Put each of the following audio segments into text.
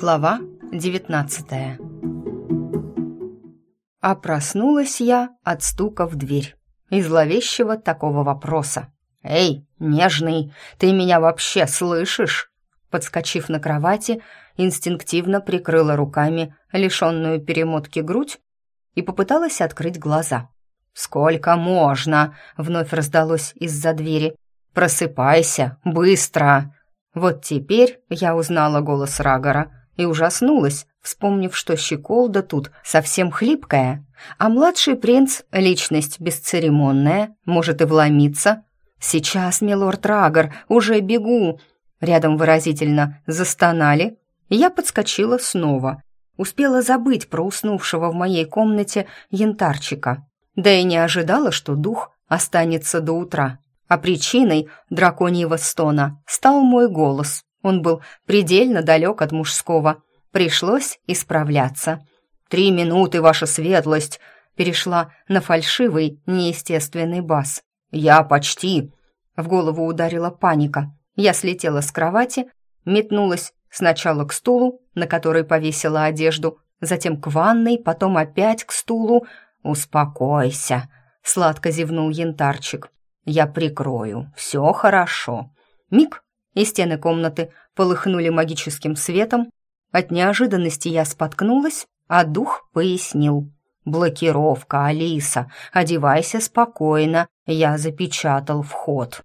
Глава 19 А проснулась я от стука в дверь и зловещего такого вопроса. «Эй, нежный, ты меня вообще слышишь?» Подскочив на кровати, инстинктивно прикрыла руками лишенную перемотки грудь и попыталась открыть глаза. «Сколько можно?» — вновь раздалось из-за двери. «Просыпайся, быстро!» Вот теперь я узнала голос Рагора и ужаснулась, вспомнив, что щеколда тут совсем хлипкая, а младший принц — личность бесцеремонная, может и вломиться. «Сейчас, милорд Рагор, уже бегу!» Рядом выразительно застонали, и я подскочила снова. Успела забыть про уснувшего в моей комнате янтарчика. Да и не ожидала, что дух останется до утра. А причиной драконьего стона стал мой голос. Он был предельно далек от мужского. Пришлось исправляться. «Три минуты, ваша светлость!» перешла на фальшивый, неестественный бас. «Я почти!» В голову ударила паника. Я слетела с кровати, метнулась сначала к стулу, на который повесила одежду, затем к ванной, потом опять к стулу. «Успокойся!» — сладко зевнул янтарчик. «Я прикрою, все хорошо». Миг, и стены комнаты полыхнули магическим светом. От неожиданности я споткнулась, а дух пояснил. «Блокировка, Алиса, одевайся спокойно, я запечатал вход».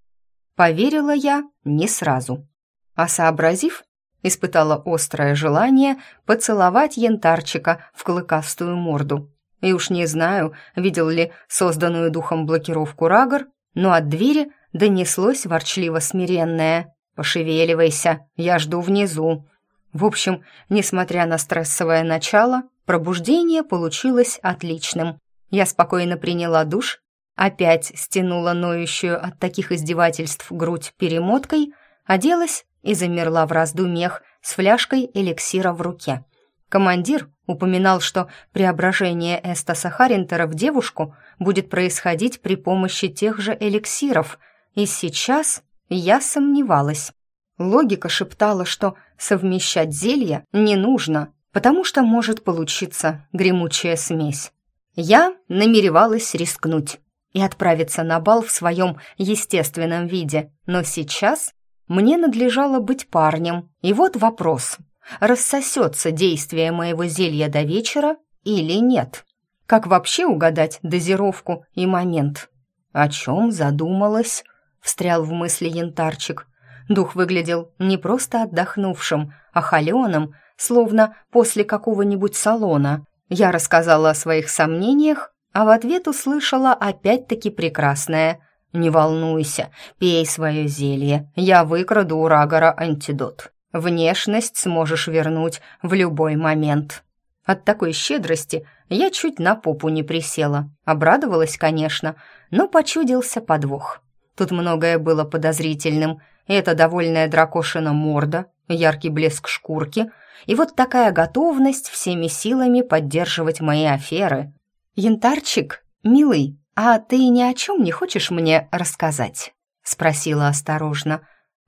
Поверила я не сразу, а сообразив, испытала острое желание поцеловать янтарчика в клыкастую морду. И уж не знаю, видел ли созданную духом блокировку Рагор, но от двери донеслось ворчливо смиренное «Пошевеливайся, я жду внизу». В общем, несмотря на стрессовое начало, пробуждение получилось отличным. Я спокойно приняла душ, опять стянула ноющую от таких издевательств грудь перемоткой, оделась и замерла в раздумьях с фляжкой эликсира в руке. Командир упоминал, что преображение Эстаса Харинтера в девушку будет происходить при помощи тех же эликсиров, и сейчас я сомневалась. Логика шептала, что совмещать зелья не нужно, потому что может получиться гремучая смесь. Я намеревалась рискнуть и отправиться на бал в своем естественном виде, но сейчас мне надлежало быть парнем. И вот вопрос, рассосется действие моего зелья до вечера или нет? Как вообще угадать дозировку и момент? О чем задумалась? Встрял в мысли янтарчик. Дух выглядел не просто отдохнувшим, а холеным, словно после какого-нибудь салона. Я рассказала о своих сомнениях, а в ответ услышала опять-таки прекрасное. «Не волнуйся, пей свое зелье, я выкраду у Рагора антидот. Внешность сможешь вернуть в любой момент». От такой щедрости я чуть на попу не присела. Обрадовалась, конечно, но почудился подвох. Тут многое было подозрительным. Это довольная дракошина морда, яркий блеск шкурки и вот такая готовность всеми силами поддерживать мои аферы. «Янтарчик, милый, а ты ни о чем не хочешь мне рассказать?» — спросила осторожно.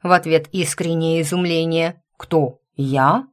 В ответ искреннее изумление. «Кто? Я?»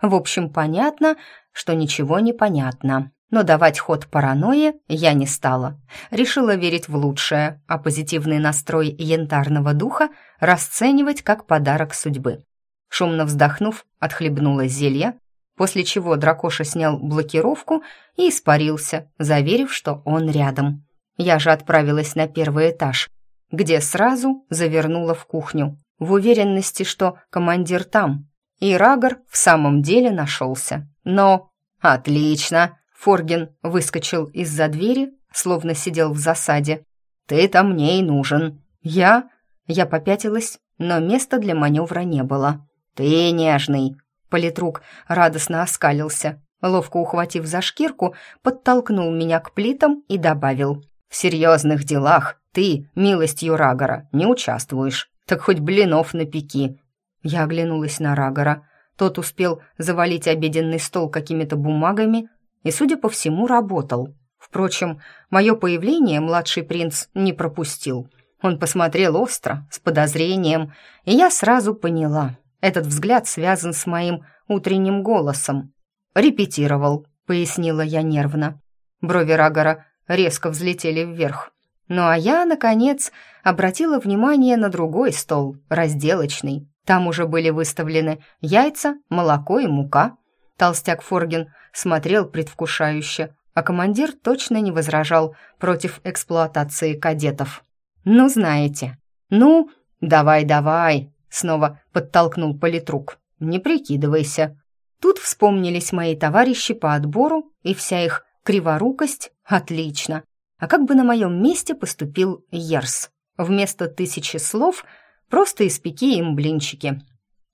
В общем, понятно, что ничего не понятно. Но давать ход паранойе я не стала. Решила верить в лучшее, а позитивный настрой янтарного духа расценивать как подарок судьбы. Шумно вздохнув, отхлебнула зелье, после чего дракоша снял блокировку и испарился, заверив, что он рядом. Я же отправилась на первый этаж, где сразу завернула в кухню, в уверенности, что командир там. И Рагор в самом деле нашелся. Но... «Отлично!» Форген выскочил из-за двери, словно сидел в засаде. «Ты-то мне и нужен». «Я?» Я попятилась, но места для маневра не было. «Ты нежный!» Политрук радостно оскалился. Ловко ухватив за шкирку, подтолкнул меня к плитам и добавил. «В серьезных делах ты, милостью Рагора, не участвуешь. Так хоть блинов напеки». Я оглянулась на Рагора. Тот успел завалить обеденный стол какими-то бумагами, и, судя по всему, работал. Впрочем, мое появление младший принц не пропустил. Он посмотрел остро, с подозрением, и я сразу поняла. Этот взгляд связан с моим утренним голосом. «Репетировал», — пояснила я нервно. Брови Рагора резко взлетели вверх. Ну а я, наконец, обратила внимание на другой стол, разделочный. Там уже были выставлены яйца, молоко и мука. Толстяк Форгин смотрел предвкушающе, а командир точно не возражал против эксплуатации кадетов. «Ну, знаете. Ну, давай-давай», — снова подтолкнул политрук. «Не прикидывайся». Тут вспомнились мои товарищи по отбору, и вся их криворукость отлично. А как бы на моем месте поступил Ерс? Вместо тысячи слов просто испеки им блинчики.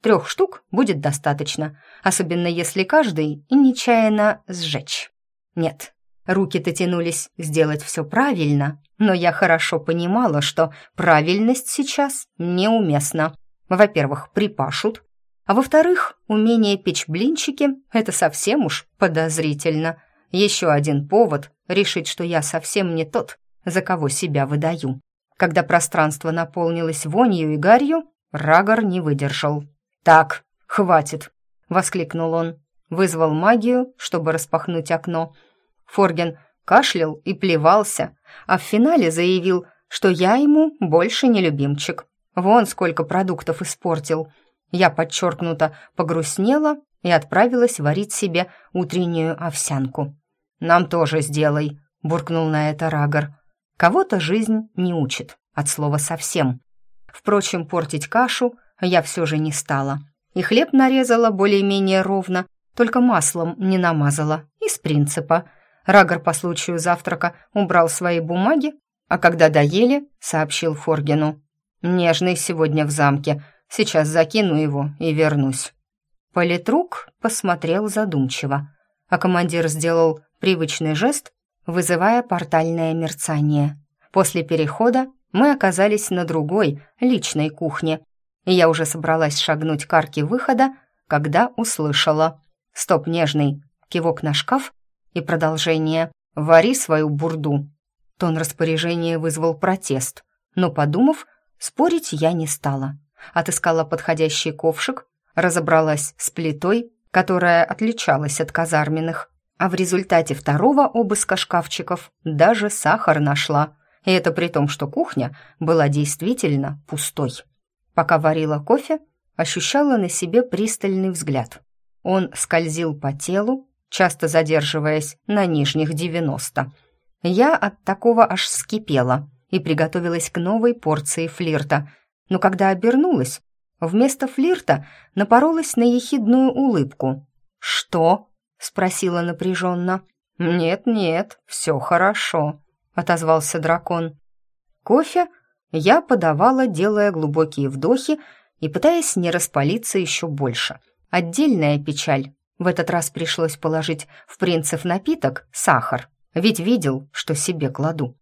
Трех штук будет достаточно, особенно если каждый нечаянно сжечь. Нет, руки-то тянулись сделать все правильно, но я хорошо понимала, что правильность сейчас неуместна. Во-первых, припашут, а во-вторых, умение печь блинчики — это совсем уж подозрительно. Еще один повод решить, что я совсем не тот, за кого себя выдаю. Когда пространство наполнилось вонью и гарью, Рагор не выдержал. «Так, хватит!» — воскликнул он. Вызвал магию, чтобы распахнуть окно. Форген кашлял и плевался, а в финале заявил, что я ему больше не любимчик. Вон сколько продуктов испортил. Я подчеркнуто погрустнела и отправилась варить себе утреннюю овсянку. «Нам тоже сделай», — буркнул на это Рагор. «Кого-то жизнь не учит, от слова совсем. Впрочем, портить кашу я все же не стала. И хлеб нарезала более-менее ровно, только маслом не намазала, из принципа. Рагор по случаю завтрака убрал свои бумаги, а когда доели, сообщил Форгину. «Нежный сегодня в замке, сейчас закину его и вернусь». Политрук посмотрел задумчиво, а командир сделал привычный жест, вызывая портальное мерцание. После перехода мы оказались на другой, личной кухне, я уже собралась шагнуть к арке выхода, когда услышала «Стоп, нежный!» кивок на шкаф и продолжение «Вари свою бурду». Тон распоряжения вызвал протест, но, подумав, спорить я не стала. Отыскала подходящий ковшик, разобралась с плитой, которая отличалась от казарменных, а в результате второго обыска шкафчиков даже сахар нашла. И это при том, что кухня была действительно пустой. Пока варила кофе, ощущала на себе пристальный взгляд. Он скользил по телу, часто задерживаясь на нижних девяносто. Я от такого аж вскипела и приготовилась к новой порции флирта. Но когда обернулась, вместо флирта напоролась на ехидную улыбку. «Что?» спросила напряженно. «Нет-нет, все хорошо», — отозвался дракон. Кофе я подавала, делая глубокие вдохи и пытаясь не распалиться еще больше. Отдельная печаль. В этот раз пришлось положить в принцев напиток сахар, ведь видел, что себе кладу.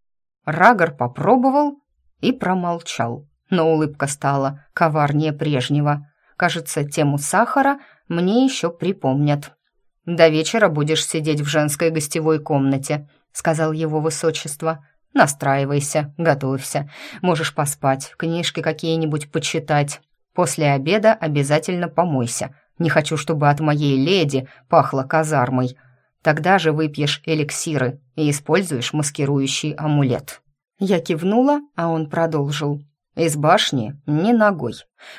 Рагор попробовал и промолчал, но улыбка стала коварнее прежнего. Кажется, тему сахара мне еще припомнят. «До вечера будешь сидеть в женской гостевой комнате», — сказал его высочество. «Настраивайся, готовься. Можешь поспать, книжки какие-нибудь почитать. После обеда обязательно помойся. Не хочу, чтобы от моей леди пахло казармой. Тогда же выпьешь эликсиры и используешь маскирующий амулет». Я кивнула, а он продолжил. «Из башни ни ногой.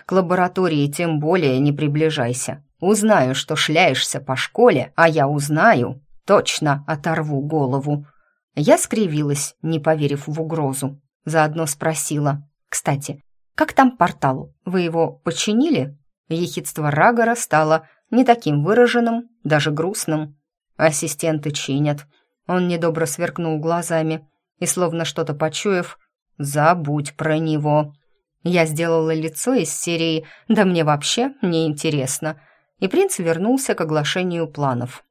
К лаборатории тем более не приближайся. Узнаю, что шляешься по школе, а я узнаю, точно оторву голову». Я скривилась, не поверив в угрозу. Заодно спросила. «Кстати, как там портал? Вы его починили?» Ехидство Рагора стало не таким выраженным, даже грустным. Ассистенты чинят. Он недобро сверкнул глазами и, словно что-то почуяв, «Забудь про него». Я сделала лицо из серии «Да мне вообще не интересно», и принц вернулся к оглашению планов.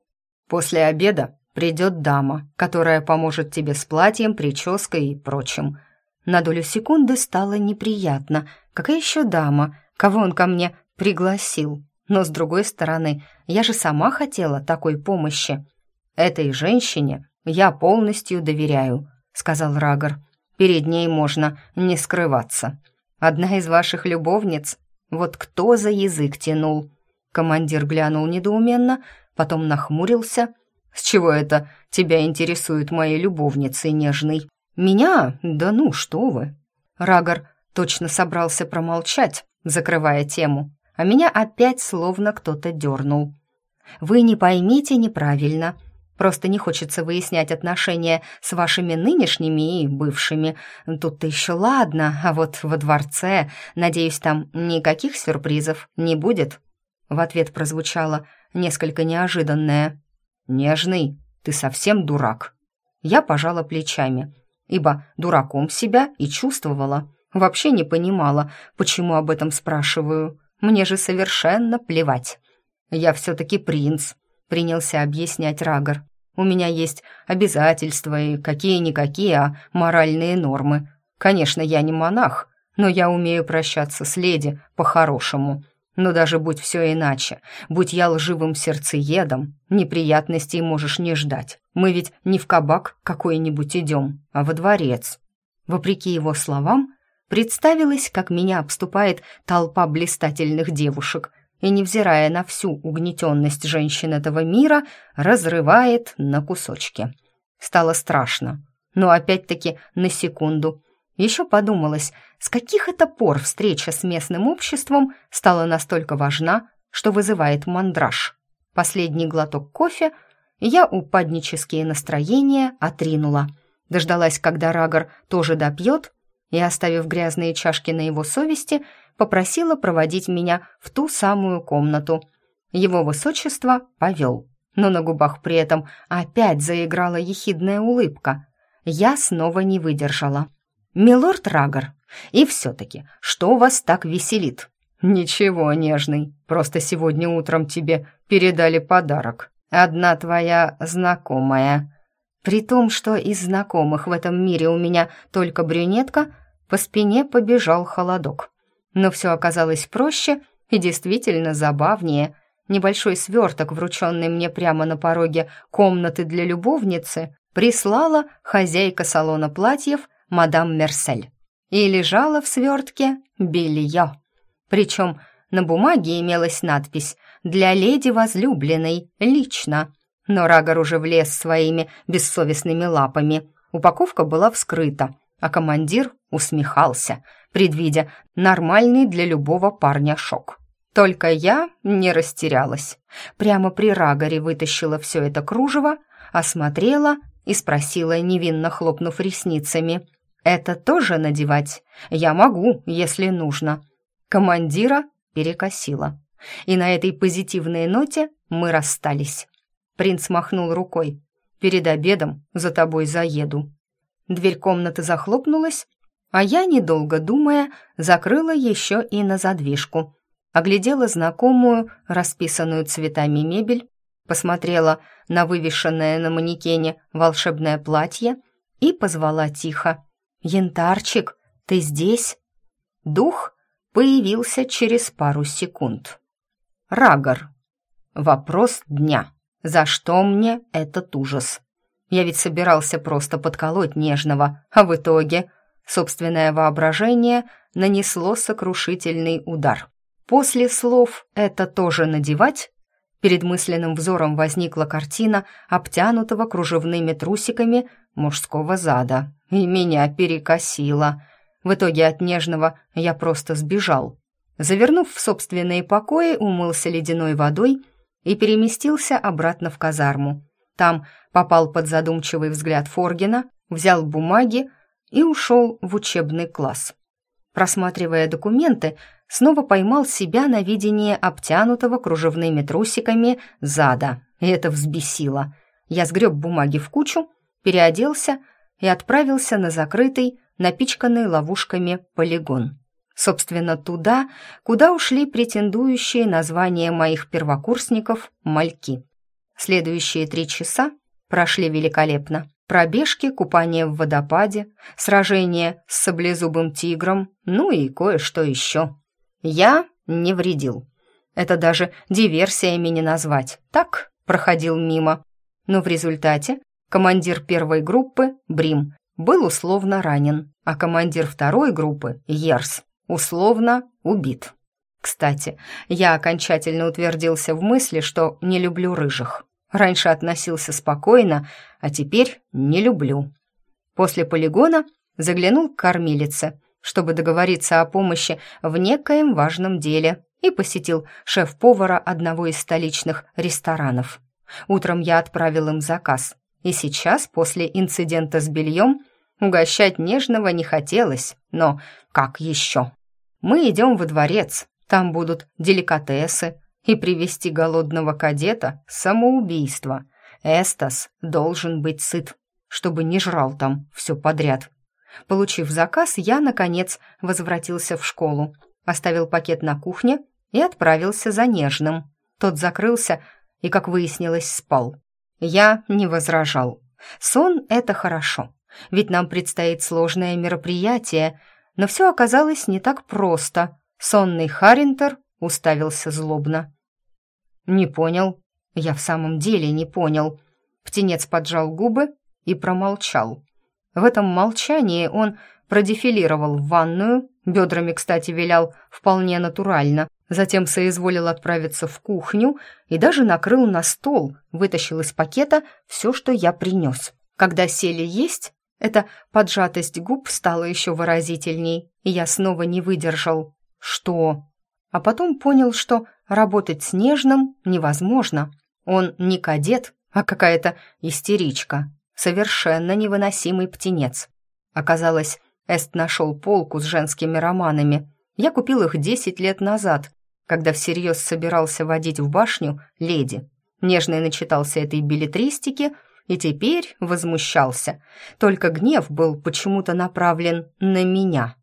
«После обеда придет дама, которая поможет тебе с платьем, прической и прочим». На долю секунды стало неприятно. Какая еще дама? Кого он ко мне пригласил? Но, с другой стороны, я же сама хотела такой помощи. «Этой женщине я полностью доверяю», — сказал Рагор. «Перед ней можно не скрываться. Одна из ваших любовниц? Вот кто за язык тянул?» Командир глянул недоуменно, потом нахмурился. «С чего это тебя интересуют мои любовницы, нежный?» «Меня? Да ну, что вы!» Рагор точно собрался промолчать, закрывая тему, а меня опять словно кто-то дернул. «Вы не поймите неправильно. Просто не хочется выяснять отношения с вашими нынешними и бывшими. Тут-то еще ладно, а вот во дворце, надеюсь, там никаких сюрпризов не будет». В ответ прозвучало несколько неожиданное. «Нежный, ты совсем дурак». Я пожала плечами, ибо дураком себя и чувствовала. Вообще не понимала, почему об этом спрашиваю. Мне же совершенно плевать. «Я все-таки принц», — принялся объяснять Рагор. «У меня есть обязательства и какие-никакие, а моральные нормы. Конечно, я не монах, но я умею прощаться с леди по-хорошему. Но даже будь все иначе, будь я лживым сердцеедом, неприятностей можешь не ждать. Мы ведь не в кабак какой-нибудь идем, а во дворец». Вопреки его словам, представилось, как меня обступает толпа блистательных девушек и, невзирая на всю угнетенность женщин этого мира, разрывает на кусочки. Стало страшно, но опять-таки на секунду – еще подумалось, с каких это пор встреча с местным обществом стала настолько важна, что вызывает мандраж. Последний глоток кофе, я упаднические настроения отринула. Дождалась, когда Рагор тоже допьет, и, оставив грязные чашки на его совести, попросила проводить меня в ту самую комнату. Его высочество повел, но на губах при этом опять заиграла ехидная улыбка. Я снова не выдержала. «Милорд Рагор, и все-таки, что вас так веселит?» «Ничего, нежный, просто сегодня утром тебе передали подарок. Одна твоя знакомая». При том, что из знакомых в этом мире у меня только брюнетка, по спине побежал холодок. Но все оказалось проще и действительно забавнее. Небольшой сверток, врученный мне прямо на пороге комнаты для любовницы, прислала хозяйка салона платьев мадам Мерсель. И лежала в свертке белье. Причем на бумаге имелась надпись «Для леди возлюбленной, лично». Но Рагор уже влез своими бессовестными лапами. Упаковка была вскрыта, а командир усмехался, предвидя нормальный для любого парня шок. Только я не растерялась. Прямо при Рагоре вытащила все это кружево, осмотрела и спросила, невинно хлопнув ресницами, «Это тоже надевать? Я могу, если нужно». Командира перекосила. И на этой позитивной ноте мы расстались. Принц махнул рукой. «Перед обедом за тобой заеду». Дверь комнаты захлопнулась, а я, недолго думая, закрыла еще и на задвижку. Оглядела знакомую, расписанную цветами мебель, посмотрела на вывешенное на манекене волшебное платье и позвала тихо. «Янтарчик, ты здесь?» Дух появился через пару секунд. Рагор. Вопрос дня. За что мне этот ужас? Я ведь собирался просто подколоть нежного, а в итоге собственное воображение нанесло сокрушительный удар. После слов «это тоже надевать» перед мысленным взором возникла картина обтянутого кружевными трусиками мужского зада и меня перекосило. В итоге от нежного я просто сбежал. Завернув в собственные покои, умылся ледяной водой и переместился обратно в казарму. Там попал под задумчивый взгляд Форгина, взял бумаги и ушел в учебный класс. Просматривая документы, снова поймал себя на видении обтянутого кружевными трусиками зада, и это взбесило. Я сгреб бумаги в кучу, переоделся и отправился на закрытый, напичканный ловушками полигон. Собственно, туда, куда ушли претендующие на звание моих первокурсников мальки. Следующие три часа прошли великолепно. Пробежки, купание в водопаде, сражение с саблезубым тигром, ну и кое-что еще. Я не вредил. Это даже диверсиями не назвать. Так, проходил мимо. Но в результате Командир первой группы, Брим, был условно ранен, а командир второй группы, Ерс, условно убит. Кстати, я окончательно утвердился в мысли, что не люблю рыжих. Раньше относился спокойно, а теперь не люблю. После полигона заглянул к кормилице, чтобы договориться о помощи в некоем важном деле, и посетил шеф-повара одного из столичных ресторанов. Утром я отправил им заказ, и сейчас, после инцидента с бельем, угощать нежного не хотелось, но как еще? Мы идем во дворец, там будут деликатесы, и привести голодного кадета — самоубийство. Эстас должен быть сыт, чтобы не жрал там все подряд. Получив заказ, я, наконец, возвратился в школу, оставил пакет на кухне и отправился за нежным. Тот закрылся и, как выяснилось, спал. Я не возражал. Сон — это хорошо, ведь нам предстоит сложное мероприятие, но все оказалось не так просто. Сонный Харинтер уставился злобно. «Не понял. Я в самом деле не понял». Птенец поджал губы и промолчал. В этом молчании он продефилировал в ванную, бедрами, кстати, вилял вполне натурально, затем соизволил отправиться в кухню и даже накрыл на стол, вытащил из пакета все, что я принес. Когда сели есть, эта поджатость губ стала еще выразительней, и я снова не выдержал. «Что?» А потом понял, что работать с Нежным невозможно. Он не кадет, а какая-то истеричка. Совершенно невыносимый птенец. Оказалось, Эст нашел полку с женскими романами. Я купил их десять лет назад, когда всерьез собирался водить в башню леди. Нежный начитался этой билетристики и теперь возмущался. Только гнев был почему-то направлен на меня.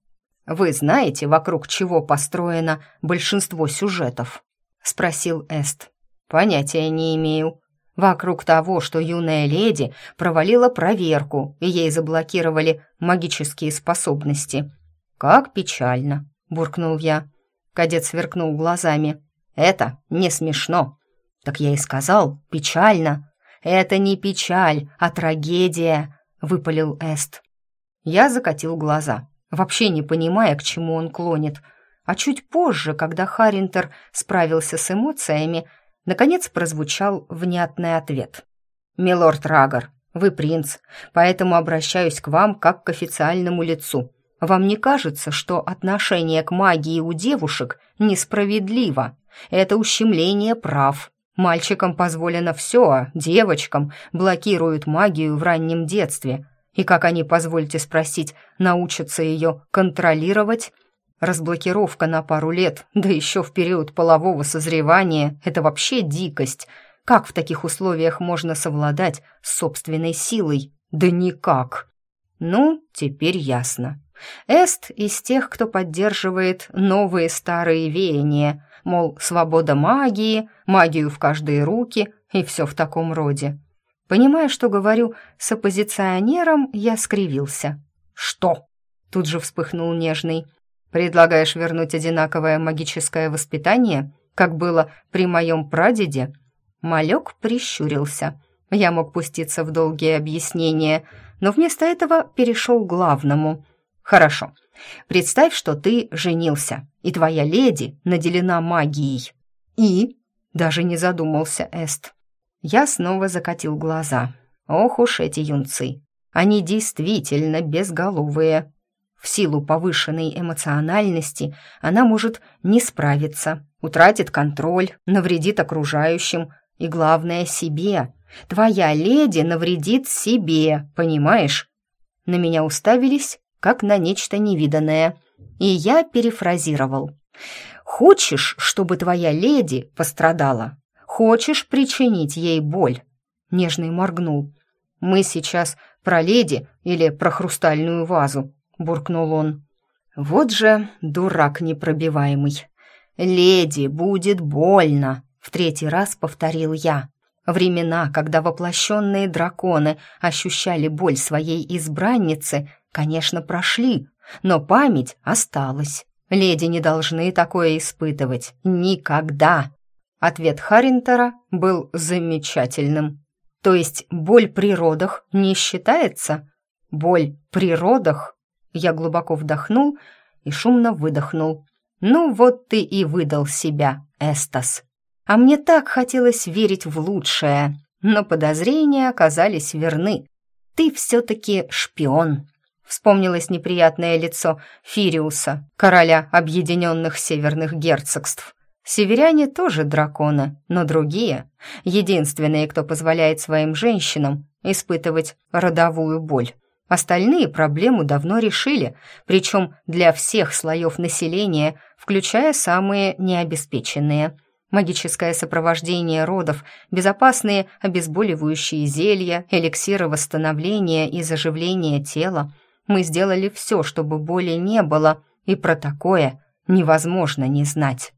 «Вы знаете, вокруг чего построено большинство сюжетов?» — спросил Эст. «Понятия не имею. Вокруг того, что юная леди провалила проверку, и ей заблокировали магические способности». «Как печально», — буркнул я. Кадет сверкнул глазами. «Это не смешно». «Так я и сказал, печально». «Это не печаль, а трагедия», — выпалил Эст. Я закатил глаза вообще не понимая, к чему он клонит. А чуть позже, когда Харинтер справился с эмоциями, наконец прозвучал внятный ответ. «Милорд Рагор, вы принц, поэтому обращаюсь к вам как к официальному лицу. Вам не кажется, что отношение к магии у девушек несправедливо? Это ущемление прав. Мальчикам позволено все, а девочкам блокируют магию в раннем детстве. И как они, позвольте спросить, научатся ее контролировать? Разблокировка на пару лет, да еще в период полового созревания – это вообще дикость. Как в таких условиях можно совладать с собственной силой? Да никак. Ну, теперь ясно. Эст из тех, кто поддерживает новые старые веяния, мол, свобода магии, магию в каждые руки и все в таком роде. Понимая, что говорю с оппозиционером, я скривился. «Что?» — тут же вспыхнул нежный. «Предлагаешь вернуть одинаковое магическое воспитание, как было при моем прадеде?» Малек прищурился. Я мог пуститься в долгие объяснения, но вместо этого перешел к главному. «Хорошо. Представь, что ты женился, и твоя леди наделена магией». «И?» — даже не задумался Эст. Я снова закатил глаза. Ох уж эти юнцы. Они действительно безголовые. В силу повышенной эмоциональности она может не справиться, утратит контроль, навредит окружающим и, главное, себе. Твоя леди навредит себе, понимаешь? На меня уставились, как на нечто невиданное, и я перефразировал. «Хочешь, чтобы твоя леди пострадала? Хочешь причинить ей боль?» Нежный моргнул. «Мы сейчас про леди или про хрустальную вазу?» буркнул он. «Вот же дурак непробиваемый. Леди, будет больно!» в третий раз повторил я. Времена, когда воплощенные драконы ощущали боль своей избранницы, конечно, прошли, но память осталась. Леди не должны такое испытывать. Никогда. Ответ Харинтера был замечательным. То есть боль при родах не считается? Боль при родах? Я глубоко вдохнул и шумно выдохнул. Ну вот ты и выдал себя, Эстас. А мне так хотелось верить в лучшее, но подозрения оказались верны. Ты все-таки шпион. Вспомнилось неприятное лицо Фириуса, короля объединенных северных герцогств. Северяне тоже драконы, но другие. Единственные, кто позволяет своим женщинам испытывать родовую боль. Остальные проблему давно решили, причем для всех слоев населения, включая самые необеспеченные. Магическое сопровождение родов, безопасные обезболивающие зелья, эликсиры восстановления и заживления тела. Мы сделали все, чтобы боли не было, и про такое невозможно не знать.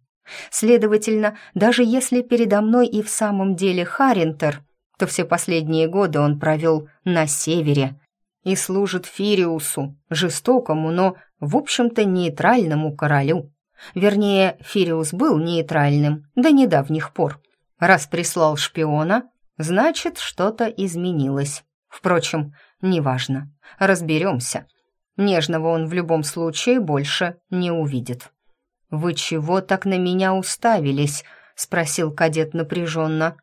Следовательно, даже если передо мной и в самом деле Харинтер, то все последние годы он провел на севере и служит Фириусу, жестокому, но, в общем-то, нейтральному королю. Вернее, Фириус был нейтральным до недавних пор. Раз прислал шпиона, значит, что-то изменилось. Впрочем, неважно, разберемся. Нежного он в любом случае больше не увидит. «Вы чего так на меня уставились?» — спросил кадет напряженно.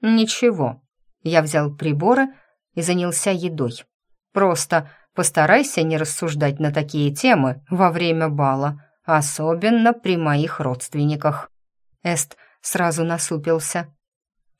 «Ничего». Я взял приборы и занялся едой. «Просто постарайся не рассуждать на такие темы во время бала, особенно при моих родственниках». Эст сразу насупился.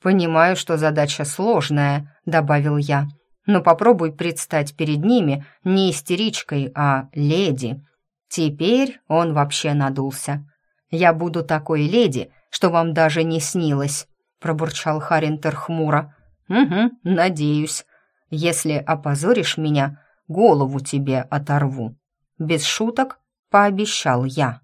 «Понимаю, что задача сложная», — добавил я. «Но попробуй предстать перед ними не истеричкой, а леди. Теперь он вообще надулся. «Я буду такой леди, что вам даже не снилось», — пробурчал Харинтер хмуро. «Угу, надеюсь. Если опозоришь меня, голову тебе оторву». Без шуток пообещал я.